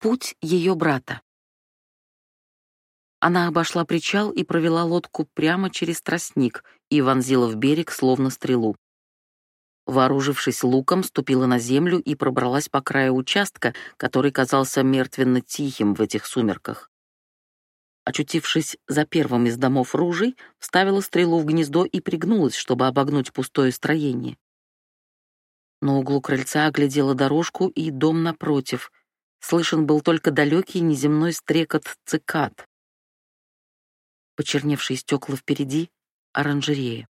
Путь ее брата. Она обошла причал и провела лодку прямо через тростник и вонзила в берег, словно стрелу. Вооружившись луком, ступила на землю и пробралась по краю участка, который казался мертвенно тихим в этих сумерках. Очутившись за первым из домов ружей, вставила стрелу в гнездо и пригнулась, чтобы обогнуть пустое строение. На углу крыльца оглядела дорожку и дом напротив. Слышен был только далекий неземной стрекот цикад. Почерневшие стекла впереди — оранжерея.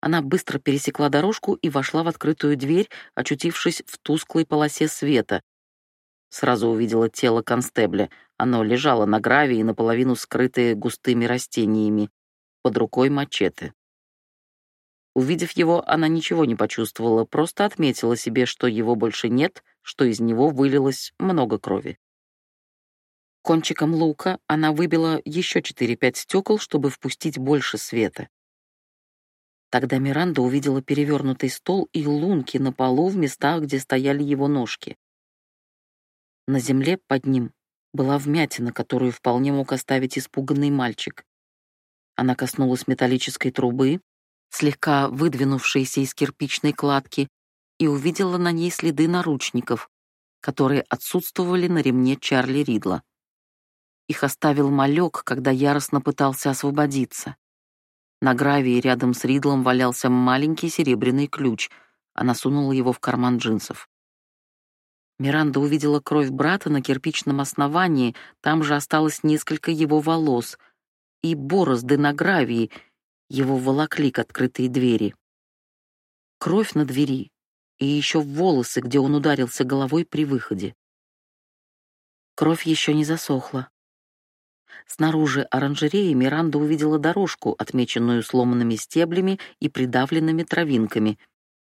Она быстро пересекла дорожку и вошла в открытую дверь, очутившись в тусклой полосе света. Сразу увидела тело констебля. Оно лежало на гравии, наполовину скрытое густыми растениями. Под рукой мачете. Увидев его, она ничего не почувствовала, просто отметила себе, что его больше нет, что из него вылилось много крови. Кончиком лука она выбила еще 4-5 стекол, чтобы впустить больше света. Тогда Миранда увидела перевернутый стол и лунки на полу в местах, где стояли его ножки. На земле под ним была вмятина, которую вполне мог оставить испуганный мальчик. Она коснулась металлической трубы, слегка выдвинувшейся из кирпичной кладки, и увидела на ней следы наручников, которые отсутствовали на ремне Чарли Ридла. Их оставил малек, когда яростно пытался освободиться. На гравии рядом с Ридлом валялся маленький серебряный ключ. Она сунула его в карман джинсов. Миранда увидела кровь брата на кирпичном основании, там же осталось несколько его волос, и борозды на гравии, его волокли к открытой двери. Кровь на двери и еще волосы, где он ударился головой при выходе. Кровь еще не засохла. Снаружи оранжереи Миранда увидела дорожку, отмеченную сломанными стеблями и придавленными травинками.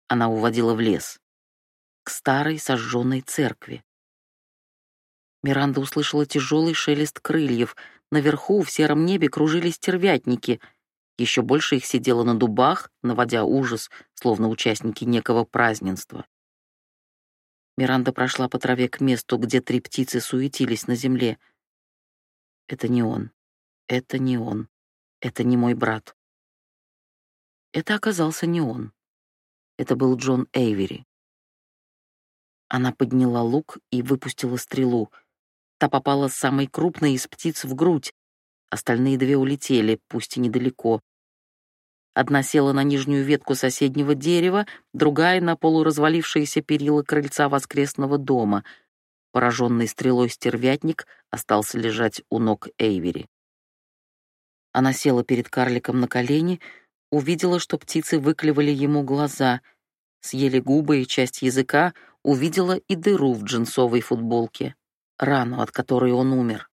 Она уводила в лес, к старой сожженной церкви. Миранда услышала тяжелый шелест крыльев. Наверху в сером небе кружились стервятники. Еще больше их сидело на дубах, наводя ужас, словно участники некого празднества. Миранда прошла по траве к месту, где три птицы суетились на земле — это не он. Это не он. Это не мой брат. Это оказался не он. Это был Джон Эйвери. Она подняла лук и выпустила стрелу. Та попала самой крупной из птиц в грудь. Остальные две улетели, пусть и недалеко. Одна села на нижнюю ветку соседнего дерева, другая — на полуразвалившиеся перила крыльца воскресного дома — Пораженный стрелой стервятник остался лежать у ног Эйвери. Она села перед карликом на колени, увидела, что птицы выклевали ему глаза, съели губы и часть языка, увидела и дыру в джинсовой футболке, рану, от которой он умер.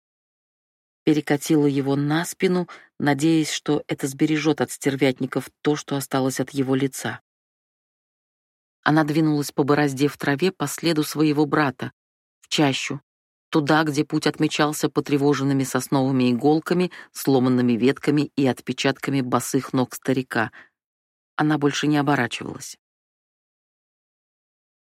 Перекатила его на спину, надеясь, что это сбережет от стервятников то, что осталось от его лица. Она двинулась по борозде в траве по следу своего брата, в чащу, туда, где путь отмечался потревоженными сосновыми иголками, сломанными ветками и отпечатками босых ног старика. Она больше не оборачивалась.